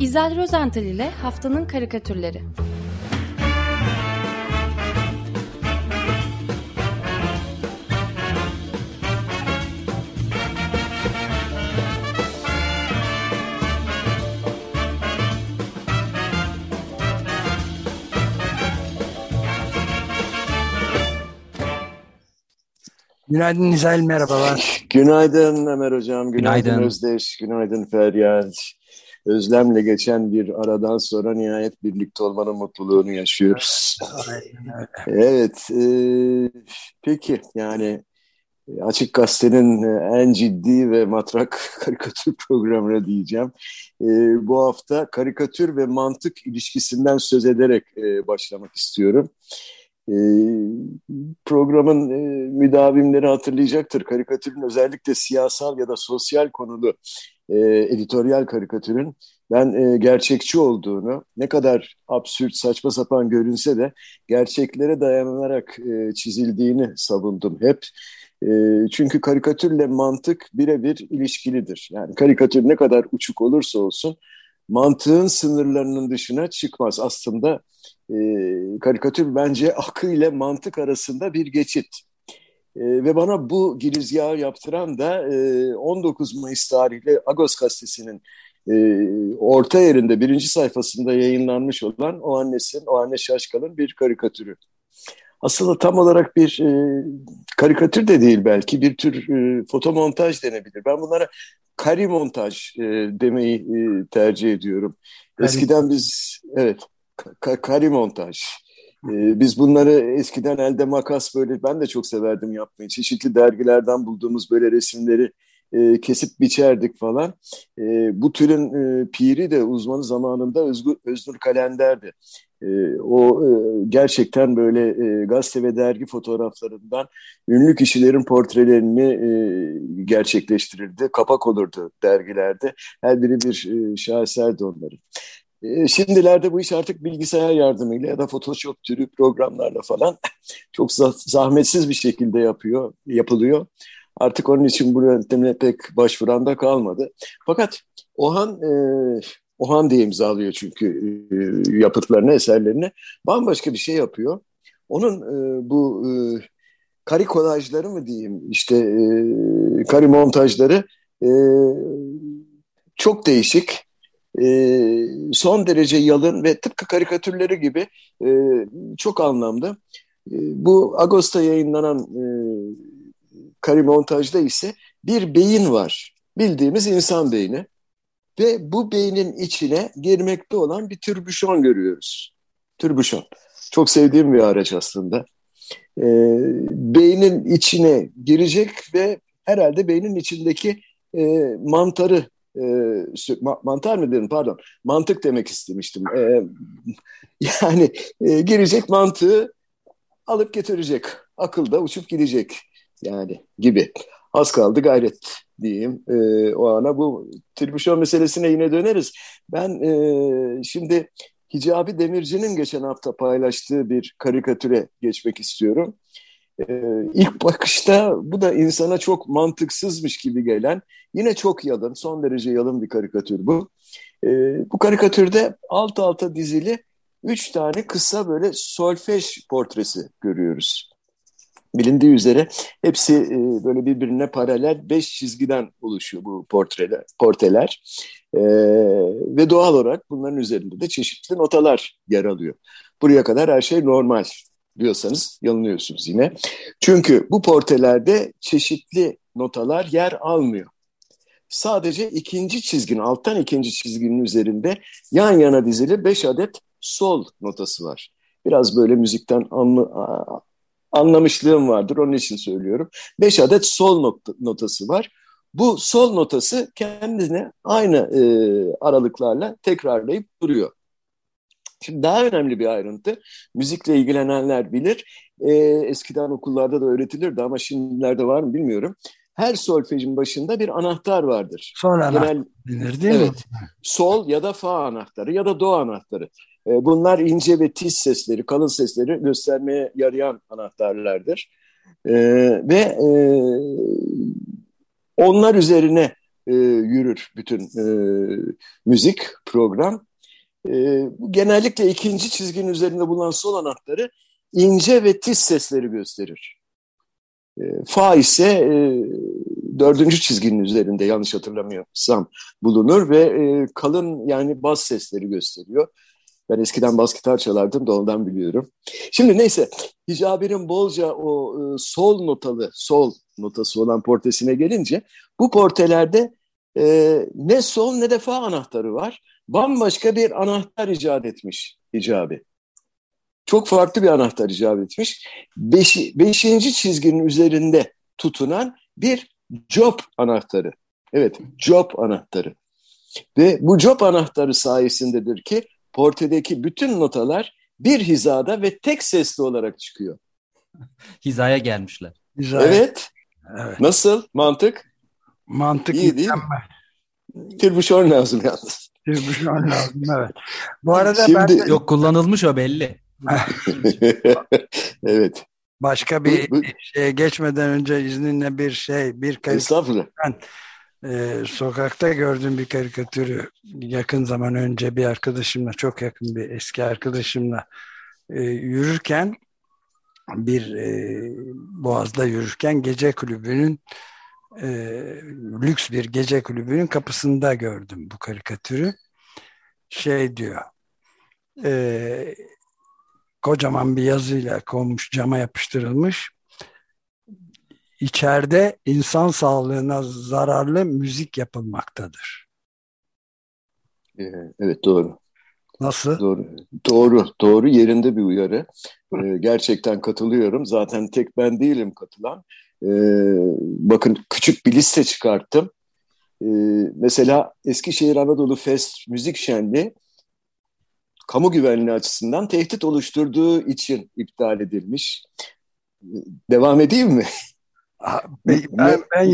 İzel Rozental ile Haftanın Karikatürleri Günaydın Nizel, merhabalar. Günaydın Ömer Hocam, günaydın, Günaydın. Özdeş, günaydın Feryal. Özlemle geçen bir aradan sonra nihayet birlikte olmanın mutluluğunu yaşıyoruz. Evet, e, peki yani e, Açık Gazete'nin e, en ciddi ve matrak karikatür programına diyeceğim. E, bu hafta karikatür ve mantık ilişkisinden söz ederek e, başlamak istiyorum. E, programın e, müdavimleri hatırlayacaktır. Karikatürün özellikle siyasal ya da sosyal konulu e, editoryal karikatürün ben e, gerçekçi olduğunu, ne kadar absürt, saçma sapan görünse de gerçeklere dayanarak e, çizildiğini savundum hep. E, çünkü karikatürle mantık birebir ilişkilidir. Yani karikatür ne kadar uçuk olursa olsun mantığın sınırlarının dışına çıkmaz. Aslında e, karikatür bence akıl ile mantık arasında bir geçit. E, ve bana bu girizgahı yaptıran da e, 19 Mayıs tarihli Agos gazetesinin e, orta yerinde birinci sayfasında yayınlanmış olan o annesin, o anne şaşkalın bir karikatürü. Aslında tam olarak bir e, karikatür de değil belki bir tür e, fotomontaj denebilir. Ben bunlara karimontaj e, demeyi e, tercih ediyorum. Kari- Eskiden biz evet ka- karimontaj. E, biz bunları eskiden elde makas böyle ben de çok severdim yapmayı. Çeşitli dergilerden bulduğumuz böyle resimleri e, kesip biçerdik falan. E, bu türün e, piri de uzmanı zamanında Özgür, Öznur Kalender'di. E, o e, gerçekten böyle e, gazete ve dergi fotoğraflarından ünlü kişilerin portrelerini e, gerçekleştirirdi. Kapak olurdu dergilerde. Her biri bir e, şaheserdi onların. E, şimdilerde bu iş artık bilgisayar yardımıyla ya da Photoshop türü programlarla falan çok za- zahmetsiz bir şekilde yapıyor, yapılıyor. Artık onun için bu yöntemine pek başvuran da kalmadı. Fakat Ohan, e, Ohan diye imzalıyor çünkü e, yapıtlarını, eserlerini. Bambaşka bir şey yapıyor. Onun e, bu e, kari kolajları mı diyeyim, işte e, kari montajları e, çok değişik, son derece yalın ve tıpkı karikatürleri gibi e, çok anlamlı. E, bu Ağustos'ta yayınlanan e, kari montajda ise bir beyin var. Bildiğimiz insan beyni. Ve bu beynin içine girmekte olan bir türbüşon görüyoruz. Türbüşon. Çok sevdiğim bir araç aslında. E, beynin içine girecek ve herhalde beynin içindeki e, mantarı e, ma- mantar mı dedim pardon mantık demek istemiştim. E, yani e, girecek mantığı alıp getirecek. Akılda uçup gidecek yani gibi. Az kaldı gayret diyeyim e, o ana. Bu tribüşon meselesine yine döneriz. Ben e, şimdi Hicabi Demirci'nin geçen hafta paylaştığı bir karikatüre geçmek istiyorum. E, ilk bakışta bu da insana çok mantıksızmış gibi gelen, yine çok yalın, son derece yalın bir karikatür bu. E, bu karikatürde alt alta dizili üç tane kısa böyle solfej portresi görüyoruz. Bilindiği üzere hepsi e, böyle birbirine paralel beş çizgiden oluşuyor bu portreler, portreler. E, ve doğal olarak bunların üzerinde de çeşitli notalar yer alıyor. Buraya kadar her şey normal diyorsanız yanılıyorsunuz yine. Çünkü bu portrelerde çeşitli notalar yer almıyor. Sadece ikinci çizginin, alttan ikinci çizginin üzerinde yan yana dizili beş adet sol notası var. Biraz böyle müzikten anlı, anlamışlığım vardır. Onun için söylüyorum. Beş adet sol nokta, notası var. Bu sol notası kendine aynı e, aralıklarla tekrarlayıp duruyor. Şimdi daha önemli bir ayrıntı. Müzikle ilgilenenler bilir. E, eskiden okullarda da öğretilirdi ama şimdilerde var mı bilmiyorum. Her solfejin başında bir anahtar vardır. Sonra Genel denir değil mi? Evet. Sol ya da fa anahtarı ya da do anahtarı. E, bunlar ince ve tiz sesleri, kalın sesleri göstermeye yarayan anahtarlardır. E, ve e, onlar üzerine e, yürür bütün e, müzik program. E, genellikle ikinci çizginin üzerinde bulunan sol anahtarı ince ve tiz sesleri gösterir. E, fa ise e, dördüncü çizginin üzerinde yanlış hatırlamıyorsam bulunur ve e, kalın yani bas sesleri gösteriyor. Ben eskiden bas gitar çalardım da ondan biliyorum. Şimdi neyse Hicabi'nin bolca o e, sol notalı, sol notası olan portesine gelince bu portelerde e, ne sol ne de fa anahtarı var. Bambaşka bir anahtar icat etmiş Hicabi. Çok farklı bir anahtar icat etmiş. Beşi, beşinci çizginin üzerinde tutunan bir job anahtarı. Evet, job anahtarı. Ve bu job anahtarı sayesindedir ki portedeki bütün notalar bir hizada ve tek sesli olarak çıkıyor. Hizaya gelmişler. Hizaya. Evet. evet. Nasıl? Mantık? Mantık İyi değil mi? Tirbuşon lazım yalnız. Tirbuşon lazım evet. Bu arada Şimdi... ben de... Yok kullanılmış o belli. evet. Başka bir bu, bu... şeye geçmeden önce izninle bir şey, bir karikatür. Ben e, sokakta gördüğüm bir karikatürü yakın zaman önce bir arkadaşımla, çok yakın bir eski arkadaşımla e, yürürken bir e, Boğaz'da yürürken gece kulübünün e, lüks bir gece kulübünün kapısında gördüm bu karikatürü. Şey diyor, e, kocaman bir yazıyla konmuş, cama yapıştırılmış. İçeride insan sağlığına zararlı müzik yapılmaktadır. Ee, evet doğru. Nasıl? Doğru, doğru, doğru yerinde bir uyarı. Ee, gerçekten katılıyorum. Zaten tek ben değilim katılan. Ee, bakın küçük bir liste çıkarttım. Ee, mesela Eskişehir Anadolu Fest Müzik Şenliği kamu güvenliği açısından tehdit oluşturduğu için iptal edilmiş. Devam edeyim mi? Ben, ben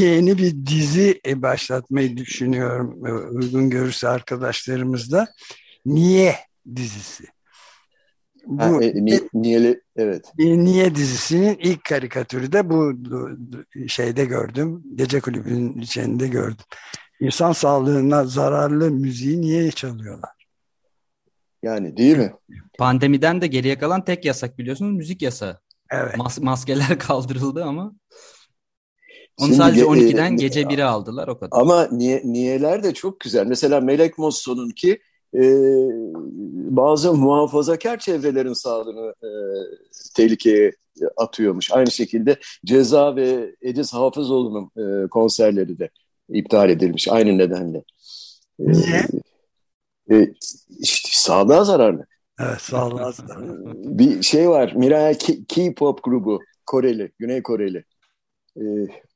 yeni bir dizi başlatmayı düşünüyorum uygun görürse arkadaşlarımızla. Niye dizisi? Bu, ha, e, ni, niyeli, evet. Niye dizisinin ilk karikatürü de bu şeyde gördüm. Gece kulübünün içinde gördüm. İnsan sağlığına zararlı müziği niye çalıyorlar? Yani değil mi? Pandemiden de geriye kalan tek yasak biliyorsunuz müzik yasağı. Evet. Mas maskeler kaldırıldı ama onu Şimdi, sadece 12'den e, gece 1'e aldılar o kadar. Ama niye, niyeler de çok güzel. Mesela Melek Mosso'nun ki bazı muhafazakar çevrelerin sağlığını e, tehlikeye atıyormuş. Aynı şekilde Ceza ve Ediz Hafızoğlu'nun e, konserleri de iptal edilmiş aynı nedenle. E, niye? E, işte sağlığa zararlı. Evet sağlığa zararlı. Bir şey var Mirai K-pop grubu Koreli, Güney Koreli. Ee,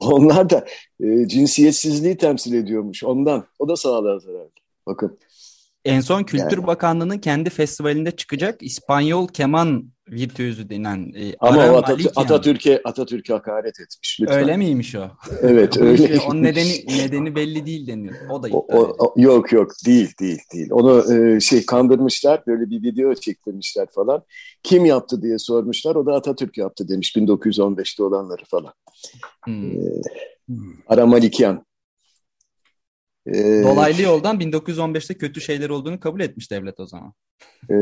onlar da e, cinsiyetsizliği temsil ediyormuş ondan. O da sağlığa zararlı. Bakın. En son Kültür yani. Bakanlığı'nın kendi festivalinde çıkacak İspanyol keman virtüözü denen e, Ama o Atatürk, Atatürk'e Atatürk'e hakaret etmiş. Lütfen. Öyle miymiş o? Evet öyle. Onun nedeni nedeni belli değil deniyor. O da o, o, yok yok değil değil değil. Onu e, şey kandırmışlar böyle bir video çektirmişler falan. Kim yaptı diye sormuşlar. O da Atatürk yaptı demiş 1915'te olanları falan. Hmm. Ee, Ara Malikyan. Ee, Dolaylı yoldan 1915'te kötü şeyler olduğunu kabul etmiş devlet o zaman. E,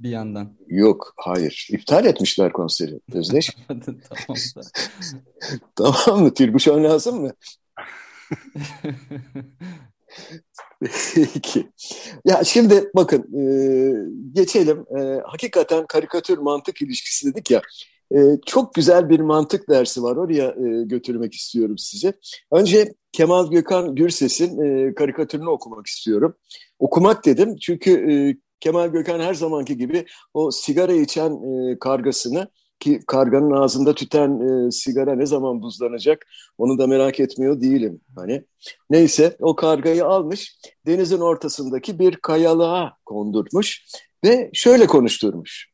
bir yandan. Yok, hayır. İptal etmişler konseri. Özdeş. tamam tamam mı? Tirbuşon lazım mı? Peki. Ya şimdi bakın e, geçelim. E, hakikaten karikatür mantık ilişkisi dedik ya. E, çok güzel bir mantık dersi var. Oraya e, götürmek istiyorum size. Önce Kemal Gökhan Gürses'in e, karikatürünü okumak istiyorum. Okumak dedim çünkü e, Kemal Gökhan her zamanki gibi o sigara içen e, kargasını ki karganın ağzında tüten e, sigara ne zaman buzlanacak onu da merak etmiyor değilim. Hani neyse o kargayı almış denizin ortasındaki bir kayalığa kondurmuş ve şöyle konuşturmuş.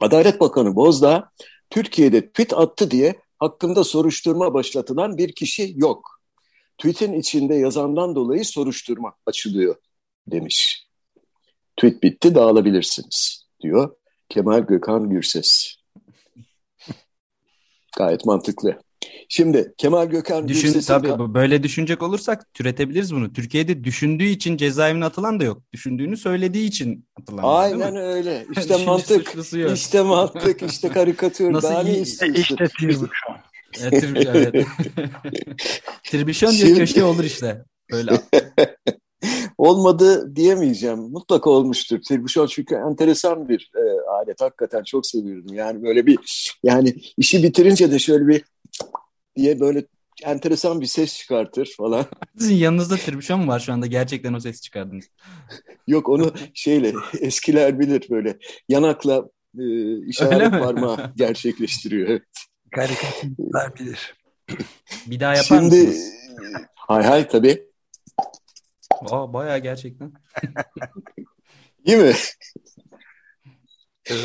Adalet Bakanı Bozdağ Türkiye'de tweet attı diye hakkında soruşturma başlatılan bir kişi yok. Tweet'in içinde yazandan dolayı soruşturma açılıyor demiş. Tweet bitti dağılabilirsiniz diyor Kemal Gökhan Gürses. Gayet mantıklı. Şimdi Kemal Gökhan Düşün, Gürses'in... Tabii böyle düşünecek olursak türetebiliriz bunu. Türkiye'de düşündüğü için cezaevine atılan da yok. Düşündüğünü söylediği için atılan. Aynen öyle. İşte mantık. İşte mantık. işte karikatür. Nasıl Daha iyi, işte, işte Tirbüşon. evet, evet. Tirbüşon diye Şimdi... köşe olur işte. Böyle. Olmadı diyemeyeceğim. Mutlaka olmuştur. Tirbüşon çünkü enteresan bir e, alet. Hakikaten çok seviyorum. Yani böyle bir yani işi bitirince de şöyle bir diye böyle enteresan bir ses çıkartır falan. Sizin yanınızda tribüşon mu var şu anda? Gerçekten o ses çıkardınız. Yok onu şeyle eskiler bilir böyle yanakla e, işaret parmağı gerçekleştiriyor. Evet. Karikatürler bilir. Bir daha yapar Şimdi, mısınız? Hay hay tabii. Aa, bayağı gerçekten. Değil mi?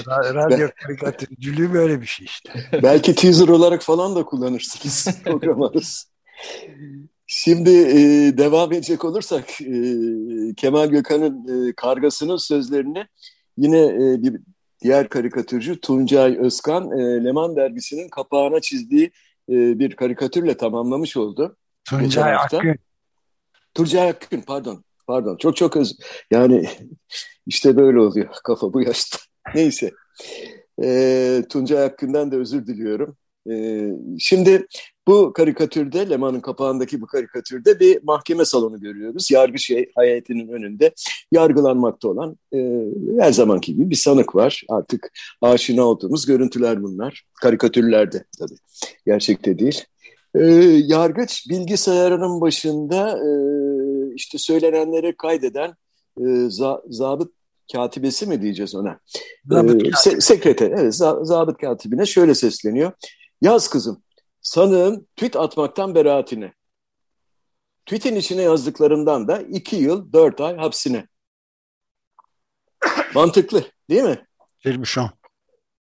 Radyo karikatürcülüğü böyle bir şey işte. Belki teaser olarak falan da kullanırsınız program Şimdi e, devam edecek olursak e, Kemal Gökhan'ın e, Kargası'nın sözlerini yine e, bir diğer karikatürcü Tuncay Özkan e, Leman dergisinin kapağına çizdiği e, bir karikatürle tamamlamış oldu. Tuncay Akgün. Tuncay Akgün pardon. Pardon çok çok öz yani işte böyle oluyor kafa bu yaşta. Neyse. E, Tuncay Hakkı'ndan da özür diliyorum. E, şimdi bu karikatürde, Leman'ın kapağındaki bu karikatürde bir mahkeme salonu görüyoruz. Yargı şey, hayatının önünde yargılanmakta olan e, her zamanki gibi bir sanık var. Artık aşina olduğumuz görüntüler bunlar. Karikatürlerde tabii. Gerçekte değil. E, yargıç bilgisayarının başında e, işte söylenenleri kaydeden e, za, zabıt katibesi mi diyeceğiz ona? Zabıt ee, se sekreter, evet zabıt katibine şöyle sesleniyor. Yaz kızım, sanığın tweet atmaktan beraatine. Tweet'in içine yazdıklarından da iki yıl dört ay hapsine. Mantıklı değil mi? Firmişon.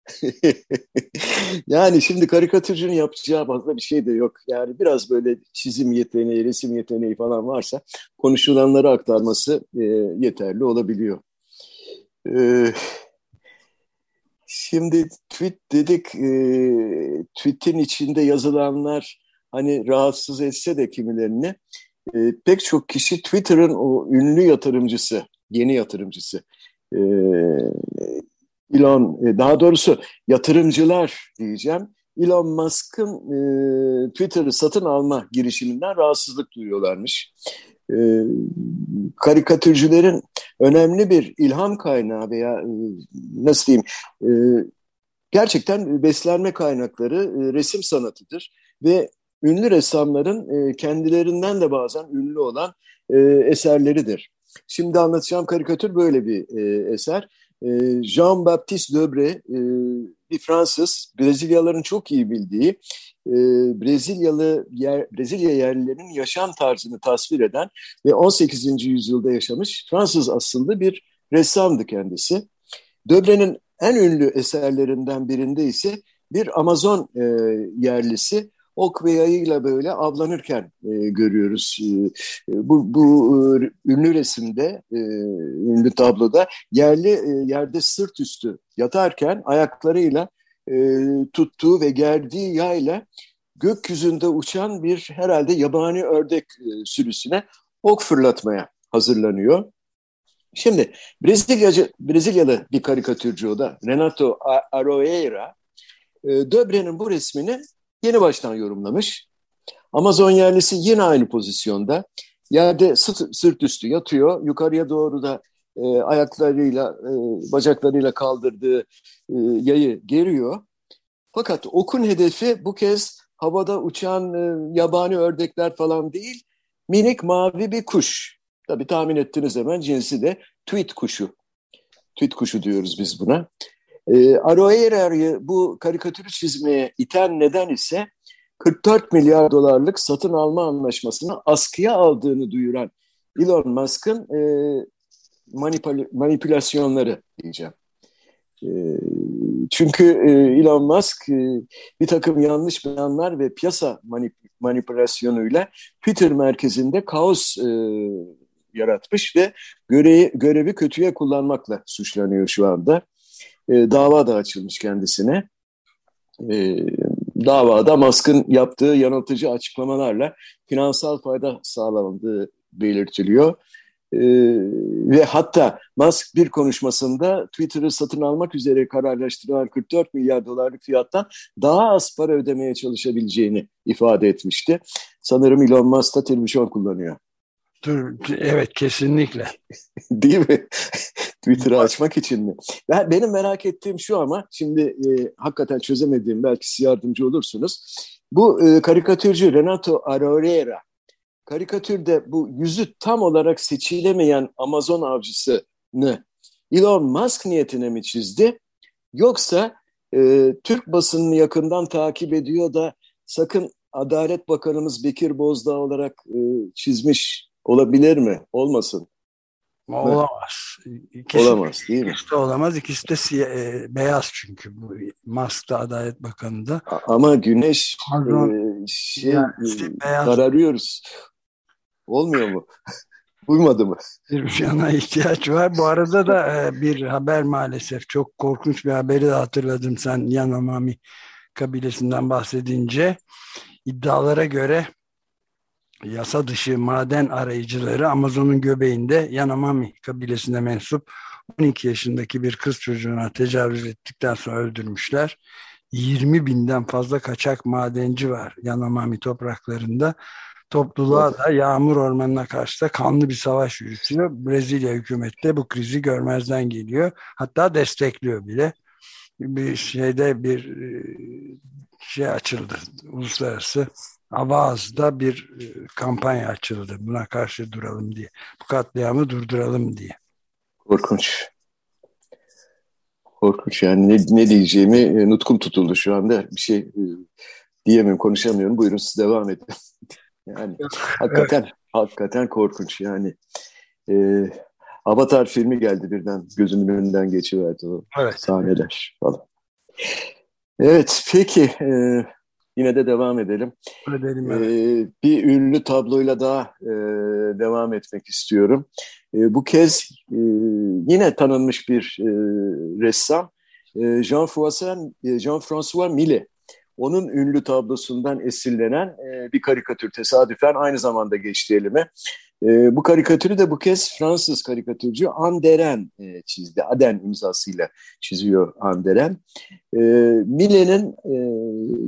yani şimdi karikatürcünün yapacağı fazla bir şey de yok. Yani biraz böyle çizim yeteneği, resim yeteneği falan varsa konuşulanları aktarması e, yeterli olabiliyor. Ee, şimdi tweet dedik, e, tweet'in içinde yazılanlar hani rahatsız etse de kimilerini e, pek çok kişi Twitter'ın o ünlü yatırımcısı, yeni yatırımcısı e, Elon, e, daha doğrusu yatırımcılar diyeceğim. Elon Musk'ın e, Twitter'ı satın alma girişiminden rahatsızlık duyuyorlarmış. E, karikatürcülerin önemli bir ilham kaynağı veya e, nasıl diyeyim e, gerçekten beslenme kaynakları e, resim sanatıdır ve ünlü ressamların kendilerinden de bazen ünlü olan eserleridir. Şimdi anlatacağım karikatür böyle bir eser. Jean-Baptiste Debré bir Fransız, Brezilyalıların çok iyi bildiği e, Brezilyalı yer, Brezilya yerlilerinin yaşam tarzını tasvir eden ve 18. yüzyılda yaşamış Fransız asıllı bir ressamdı kendisi. Döbre'nin en ünlü eserlerinden birinde ise bir Amazon e, yerlisi ok ve yayıyla böyle avlanırken e, görüyoruz. E, bu bu e, ünlü resimde, e, ünlü tabloda yerli e, yerde sırt üstü yatarken ayaklarıyla e, tuttuğu ve gerdiği yayla gökyüzünde uçan bir herhalde yabani ördek e, sürüsüne ok fırlatmaya hazırlanıyor. Şimdi Brezilyacı, Brezilyalı bir karikatürcü o da Renato Aroeira e, Döbre'nin bu resmini yeni baştan yorumlamış. Amazon yerlisi yine aynı pozisyonda. Yerde sırt, üstü yatıyor. Yukarıya doğru da e, ayaklarıyla, e, bacaklarıyla kaldırdığı e, yayı geriyor. Fakat okun hedefi bu kez havada uçan e, yabani ördekler falan değil, minik mavi bir kuş. Tabii tahmin ettiniz hemen cinsi de tweet kuşu. Tweet kuşu diyoruz biz buna. E, Aroeira'yı bu karikatürü çizmeye iten neden ise 44 milyar dolarlık satın alma anlaşmasını askıya aldığını duyuran Elon Musk'ın e, manipül manipülasyonları diyeceğim. E, çünkü e, Elon Musk e, bir takım yanlış beyanlar ve piyasa manip manipülasyonuyla Twitter merkezinde kaos e, yaratmış ve görevi, görevi kötüye kullanmakla suçlanıyor şu anda. E, dava da açılmış kendisine. E, davada Musk'ın yaptığı yanıltıcı açıklamalarla finansal fayda sağlandığı belirtiliyor. Ee, ve hatta Musk bir konuşmasında Twitter'ı satın almak üzere kararlaştırılan 44 milyar dolarlık fiyattan daha az para ödemeye çalışabileceğini ifade etmişti. Sanırım Elon Musk da televizyon kullanıyor. Evet kesinlikle. Değil mi? Twitter'ı açmak için mi? Ben, benim merak ettiğim şu ama şimdi e, hakikaten çözemediğim belki siz yardımcı olursunuz. Bu e, karikatürcü Renato Arorera karikatürde bu yüzü tam olarak seçilemeyen Amazon avcısını Elon Musk niyetine mi çizdi? Yoksa e, Türk basınını yakından takip ediyor da sakın Adalet Bakanımız Bekir Bozdağ olarak e, çizmiş olabilir mi? Olmasın. Olamaz. İkisi, olamaz değil mi? İkisi de olamaz. İkisi de siyah, e, beyaz çünkü. Bu Musk'ta Adalet Bakanı'nda. Ama güneş Pardon, e, şey, yani, e, kararıyoruz. Olmuyor mu? Uymadı mı? Bir cana ihtiyaç var. Bu arada da e, bir haber maalesef çok korkunç bir haberi de hatırladım sen Yanomami kabilesinden bahsedince. iddialara göre yasa dışı maden arayıcıları Amazon'un göbeğinde Yanomami kabilesine mensup 12 yaşındaki bir kız çocuğuna tecavüz ettikten sonra öldürmüşler. 20 binden fazla kaçak madenci var Yanomami topraklarında topluluğa da yağmur ormanına karşı da kanlı bir savaş yürütüyor. Brezilya hükümeti de bu krizi görmezden geliyor. Hatta destekliyor bile. Bir şeyde bir e, şey açıldı. Uluslararası Avaz'da bir e, kampanya açıldı. Buna karşı duralım diye. Bu katliamı durduralım diye. Korkunç. Korkunç yani ne, ne diyeceğimi e, nutkum tutuldu şu anda. Bir şey diyemem, konuşamıyorum. Buyurun siz devam edin. Yani hakikaten evet. hakikaten korkunç yani. E, Avatar filmi geldi birden gözümün önünden geçiverdi o evet. sahneler falan. Evet peki e, yine de devam edelim. edelim evet. e, bir ünlü tabloyla daha e, devam etmek istiyorum. E, bu kez e, yine tanınmış bir e, ressam e, Jean-François Jean Millet onun ünlü tablosundan esinlenen e, bir karikatür tesadüfen aynı zamanda geçti elime. E, bu karikatürü de bu kez Fransız karikatürcü Anderen e, çizdi. Aden imzasıyla çiziyor Anderen. E, Millet'in e,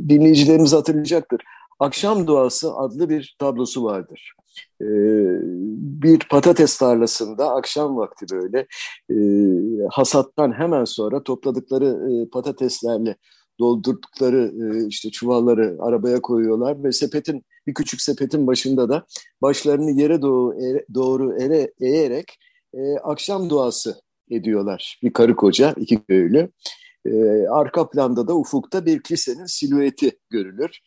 dinleyicilerimiz hatırlayacaktır. Akşam Duası adlı bir tablosu vardır. Ee, bir patates tarlasında akşam vakti böyle e, hasattan hemen sonra topladıkları e, patateslerle doldurdukları e, işte çuvalları arabaya koyuyorlar ve sepetin bir küçük sepetin başında da başlarını yere doğru, e, doğru ere, eğerek e, akşam duası ediyorlar. Bir karı koca, iki köylü. E, arka planda da ufukta bir kilisenin silüeti görülür.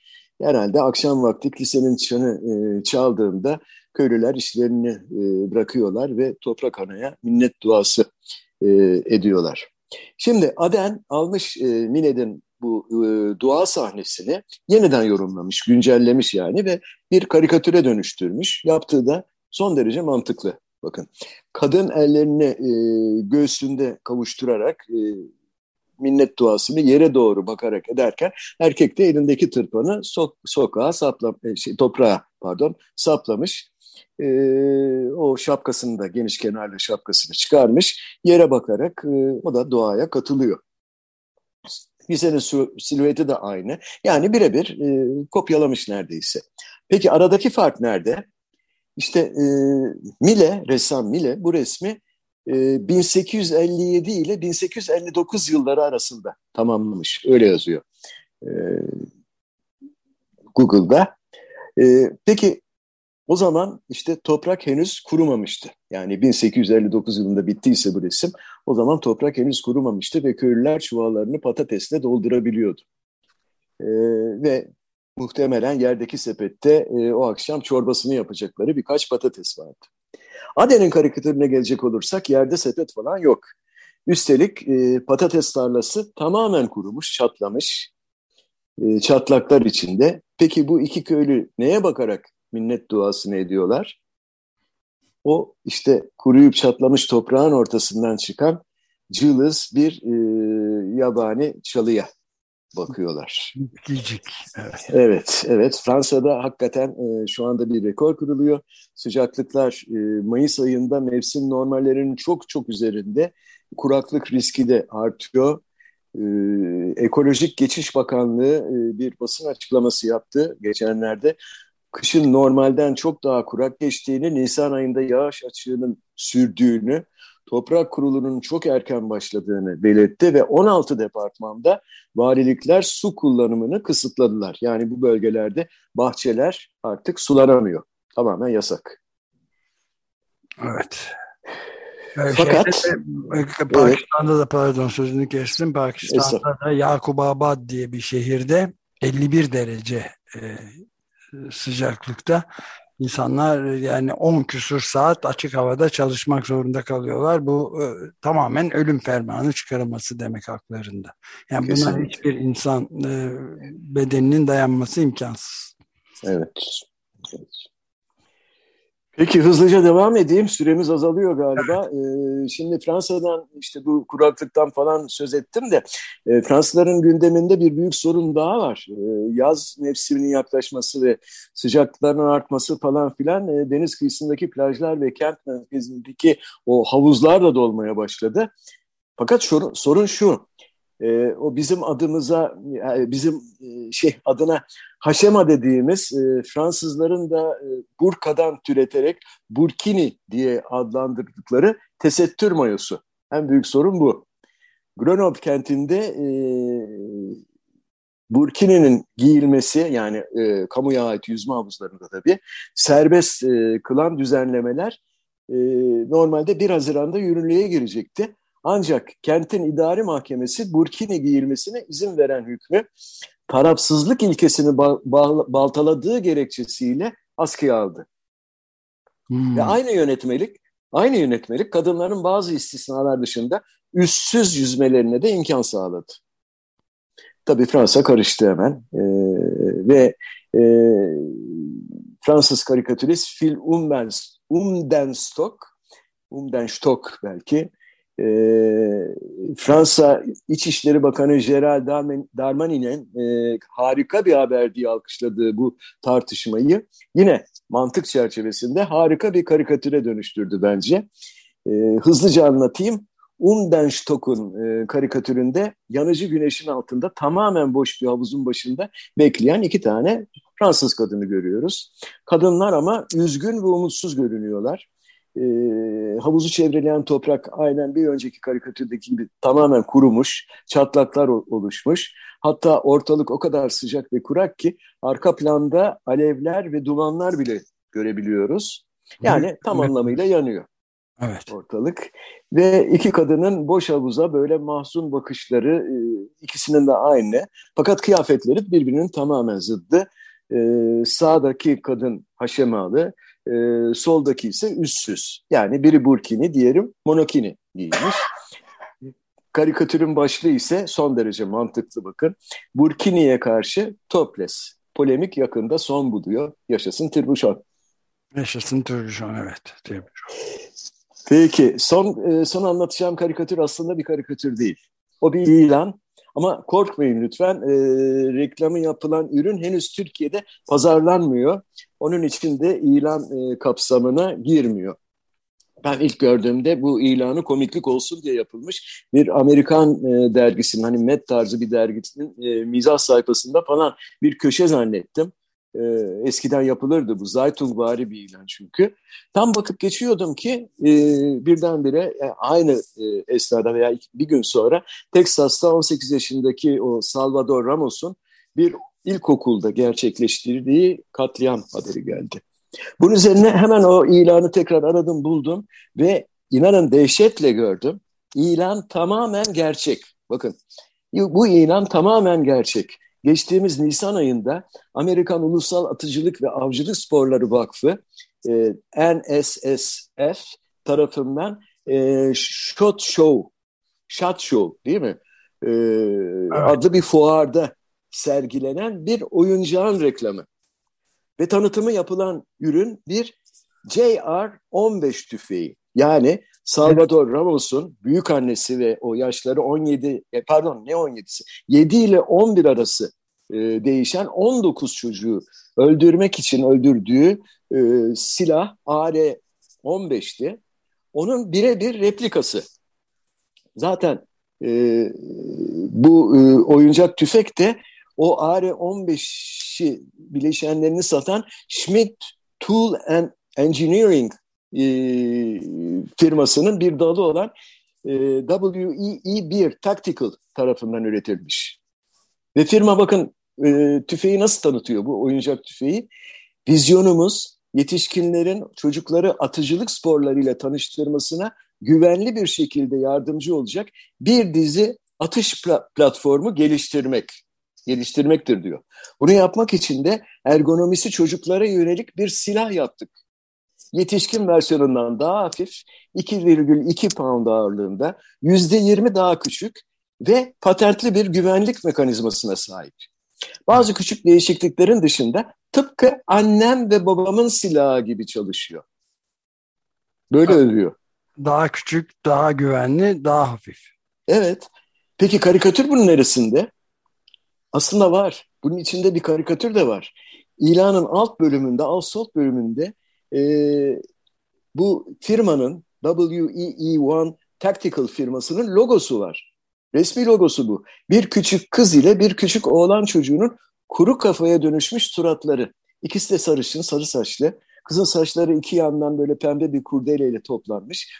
Herhalde akşam vakti kilisenin çanı e, çaldığında köylüler işlerini e, bırakıyorlar ve toprak anaya minnet duası e, ediyorlar. Şimdi Aden almış e, Mined'in bu e, dua sahnesini yeniden yorumlamış, güncellemiş yani ve bir karikatüre dönüştürmüş. Yaptığı da son derece mantıklı. Bakın kadın ellerini e, göğsünde kavuşturarak e, minnet duasını yere doğru bakarak ederken erkek de elindeki tırpanı so sokağa sapla e, şey, toprağa pardon saplamış. E, o şapkasını da geniş kenarlı şapkasını çıkarmış. Yere bakarak e, o da duaya katılıyor. Lisenin silüeti de aynı. Yani birebir e, kopyalamış neredeyse. Peki aradaki fark nerede? İşte e, Mille, ressam Mille bu resmi e, 1857 ile 1859 yılları arasında tamamlamış. Öyle yazıyor e, Google'da. E, peki o zaman işte toprak henüz kurumamıştı. Yani 1859 yılında bittiyse bu resim o zaman toprak henüz kurumamıştı ve köylüler çuvallarını patatesle doldurabiliyordu. Ee, ve muhtemelen yerdeki sepette e, o akşam çorbasını yapacakları birkaç patates vardı. Aden'in karikatürüne gelecek olursak yerde sepet falan yok. Üstelik e, patates tarlası tamamen kurumuş, çatlamış, e, çatlaklar içinde. Peki bu iki köylü neye bakarak minnet duasını ediyorlar. O işte kuruyup çatlamış toprağın ortasından çıkan cılız bir e, yabani çalıya. bakıyorlar. Gicik. Evet. evet, evet. Fransa'da hakikaten e, şu anda bir rekor kuruluyor. Sıcaklıklar e, Mayıs ayında mevsim normallerinin çok çok üzerinde. Kuraklık riski de artıyor. E, Ekolojik Geçiş Bakanlığı e, bir basın açıklaması yaptı geçenlerde. Kışın normalden çok daha kurak geçtiğini, Nisan ayında yağış açığının sürdüğünü, toprak kurulunun çok erken başladığını belirtti ve 16 departmanda valilikler su kullanımını kısıtladılar. Yani bu bölgelerde bahçeler artık sulanamıyor. Tamamen yasak. Evet. Fakat şeyde, Pakistan'da evet. da pardon sözünü kestim. Pakistan'da da Yakubabad diye bir şehirde 51 derece e, sıcaklıkta insanlar yani 10 küsur saat açık havada çalışmak zorunda kalıyorlar. Bu e, tamamen ölüm fermanı çıkarılması demek haklarında. Yani Kesinlikle. buna hiçbir insan e, bedeninin dayanması imkansız. Evet. evet. Peki hızlıca devam edeyim. Süremiz azalıyor galiba. Ee, şimdi Fransa'dan işte bu kuraklıktan falan söz ettim de e, Fransızların gündeminde bir büyük sorun daha var. E, yaz mevsiminin yaklaşması ve sıcaklıkların artması falan filan e, deniz kıyısındaki plajlar ve kent merkezindeki o havuzlar da dolmaya başladı. Fakat sorun, sorun şu e, o bizim adımıza yani bizim e, şey adına haşema dediğimiz e, Fransızların da e, burkadan türeterek burkini diye adlandırdıkları tesettür mayosu. En büyük sorun bu. Grenoble kentinde e, burkininin giyilmesi yani e, kamuya ait yüzme havuzlarında tabii serbest e, kılan düzenlemeler e, normalde 1 Haziran'da yürürlüğe girecekti. Ancak kentin idari mahkemesi burkini giyilmesine izin veren hükmü tarafsızlık ilkesini ba ba baltaladığı gerekçesiyle askıya aldı. Hmm. Ve aynı yönetmelik, aynı yönetmelik kadınların bazı istisnalar dışında üstsüz yüzmelerine de imkan sağladı. Tabii Fransa karıştı hemen ee, ve e, Fransız karikatürist Phil Umdenstock, Umdenstock belki e, Fransa İçişleri Bakanı Gerald Darmanin'in e, harika bir haber diye alkışladığı bu tartışmayı yine mantık çerçevesinde harika bir karikatüre dönüştürdü bence. E, hızlıca anlatayım. Umdenstock'un e, karikatüründe yanıcı güneşin altında tamamen boş bir havuzun başında bekleyen iki tane Fransız kadını görüyoruz. Kadınlar ama üzgün ve umutsuz görünüyorlar e, havuzu çevreleyen toprak aynen bir önceki karikatürdeki gibi tamamen kurumuş, çatlaklar oluşmuş. Hatta ortalık o kadar sıcak ve kurak ki arka planda alevler ve dumanlar bile görebiliyoruz. Yani evet. tam anlamıyla yanıyor. Evet. Ortalık. Ve iki kadının boş havuza böyle mahzun bakışları e, ikisinin de aynı. Fakat kıyafetleri birbirinin tamamen zıddı. Ee, sağdaki kadın haşemalı, e, soldaki ise üstsüz. Yani biri burkini, diğeri monokini giymiş. Karikatürün başlığı ise son derece mantıklı bakın. Burkini'ye karşı topless. Polemik yakında son buluyor. Yaşasın Tirbuşon. Yaşasın Tirbuşon evet. Tirbuşon. Peki son, e, son anlatacağım karikatür aslında bir karikatür değil. O bir ilan. Ama korkmayın lütfen e, reklamı yapılan ürün henüz Türkiye'de pazarlanmıyor. Onun için de ilan e, kapsamına girmiyor. Ben ilk gördüğümde bu ilanı komiklik olsun diye yapılmış bir Amerikan e, dergisinin hani Met tarzı bir dergisinin e, mizah sayfasında falan bir köşe zannettim. E, eskiden yapılırdı bu Zaytung bari bir ilan çünkü. Tam bakıp geçiyordum ki e, birdenbire e, aynı e, esnada veya bir gün sonra Texas'ta 18 yaşındaki o Salvador Ramos'un bir ilkokulda gerçekleştirdiği katliam haberi geldi. Bunun üzerine hemen o ilanı tekrar aradım buldum ve inanın dehşetle gördüm. İlan tamamen gerçek. Bakın bu ilan tamamen gerçek. Geçtiğimiz Nisan ayında Amerikan Ulusal Atıcılık ve Avcılık Sporları Vakfı e, NSSF tarafından e, Shot Show, Shot Show değil mi? E, evet. Adlı bir fuarda sergilenen bir oyuncağın reklamı. Ve tanıtımı yapılan ürün bir JR-15 tüfeği. Yani Salvador Ramos'un büyük annesi ve o yaşları 17 e, pardon ne 17'si 7 ile 11 arası e, değişen 19 çocuğu öldürmek için öldürdüğü e, silah AR-15'ti. Onun birebir replikası. Zaten e, bu e, oyuncak tüfek de o AR-15'i bileşenlerini satan Schmidt Tool and Engineering e, firmasının bir dalı olan e, WEE1 Tactical tarafından üretilmiş. Ve firma bakın e, tüfeği nasıl tanıtıyor bu oyuncak tüfeği? Vizyonumuz yetişkinlerin çocukları atıcılık sporlarıyla tanıştırmasına güvenli bir şekilde yardımcı olacak bir dizi atış platformu geliştirmek geliştirmektir diyor. Bunu yapmak için de ergonomisi çocuklara yönelik bir silah yaptık. Yetişkin versiyonundan daha hafif, 2,2 pound ağırlığında, %20 daha küçük ve patentli bir güvenlik mekanizmasına sahip. Bazı küçük değişikliklerin dışında tıpkı annem ve babamın silahı gibi çalışıyor. Böyle övüyor. Daha küçük, daha güvenli, daha hafif. Evet. Peki karikatür bunun neresinde? Aslında var. Bunun içinde bir karikatür de var. İlanın alt bölümünde, alt sol bölümünde e, bu firmanın WEE1 Tactical firmasının logosu var. Resmi logosu bu. Bir küçük kız ile bir küçük oğlan çocuğunun kuru kafaya dönüşmüş suratları. İkisi de sarışın, sarı saçlı. Kızın saçları iki yandan böyle pembe bir kurdeleyle toplanmış.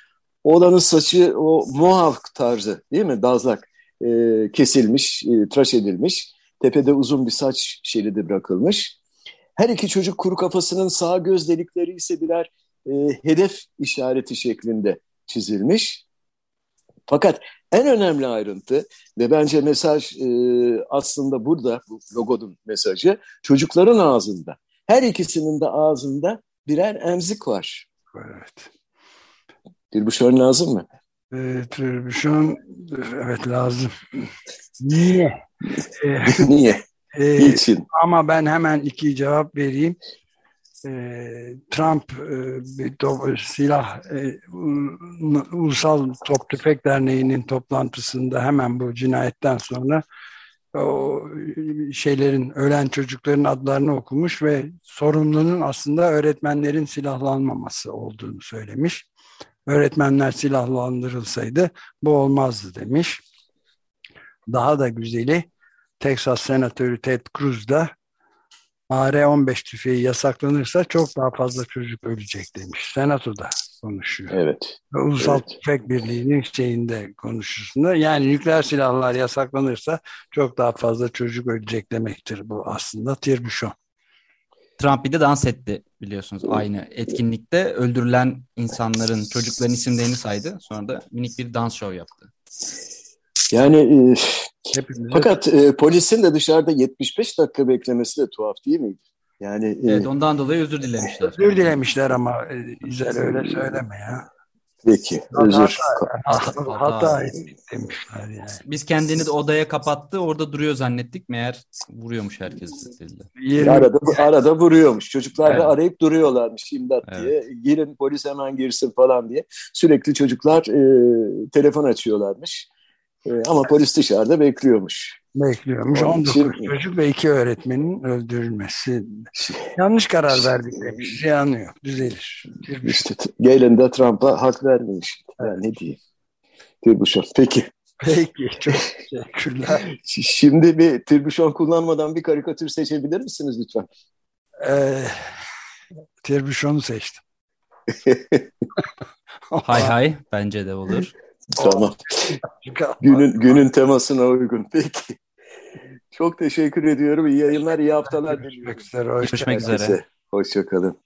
Oğlanın saçı o muhaf tarzı değil mi? Dazlak e, kesilmiş, e, tıraş edilmiş. Tepede uzun bir saç şeridi bırakılmış. Her iki çocuk kuru kafasının sağ göz delikleri ise birer e, hedef işareti şeklinde çizilmiş. Fakat en önemli ayrıntı ve bence mesaj e, aslında burada, bu logonun mesajı çocukların ağzında. Her ikisinin de ağzında birer emzik var. Evet. Dilbuşon lazım mı? E, Dilbuşon evet lazım. Niye? Niye? E, Niçin? Ama ben hemen iki cevap vereyim. E, Trump e, silah e, Ulusal Top Tüfek Derneği'nin toplantısında hemen bu cinayetten sonra o şeylerin ölen çocukların adlarını okumuş ve sorumlunun aslında öğretmenlerin silahlanmaması olduğunu söylemiş. Öğretmenler silahlandırılsaydı bu olmazdı demiş. Daha da güzeli Texas Senatörü Ted Cruz da AR-15 tüfeği yasaklanırsa çok daha fazla çocuk ölecek demiş. Senatoda konuşuyor. Evet. Ulusal evet. Tüfek Birliği'nin şeyinde konuşusunda yani nükleer silahlar yasaklanırsa çok daha fazla çocuk ölecek demektir bu aslında Tirbüşon. Trump bir de dans etti biliyorsunuz aynı etkinlikte. Öldürülen insanların, çocukların isimlerini saydı. Sonra da minik bir dans show yaptı. Yani e, Hepimize... fakat e, polisin de dışarıda 75 dakika beklemesi de tuhaf değil miydi? Yani e, Evet ondan dolayı özür dilemişler. Özür dilemişler ama e, güzel öyle söyleme ya. Peki, özür. Hata, hata, hata demişler yani. Biz kendini de odaya kapattı, orada duruyor zannettik. Meğer vuruyormuş herkes dediler. Arada, arada vuruyormuş. Çocuklar evet. da arayıp duruyorlarmış imdat evet. diye. Girin polis hemen girsin falan diye. Sürekli çocuklar e, telefon açıyorlarmış. E, ama polis dışarıda bekliyormuş. Bekliyormuş. Onun 19 için... çocuk ve iki öğretmenin öldürülmesi. Yanlış karar verdik demiş. Yanıyor. Düzelir. İşte Galen de Trump'a hak vermemiş. Yani ne diyeyim. Tirbuşon. Peki. Peki. Çok teşekkürler. Şimdi bir tirbuşon kullanmadan bir karikatür seçebilir misiniz lütfen? Ee, tirbuşonu seçtim. hay hay. Bence de olur. Tamam. günün, günün temasına uygun. Peki. Çok teşekkür ediyorum. İyi yayınlar, iyi haftalar diliyorum. Görüşmek üzere. Görüşmek üzere. Hoşçakalın.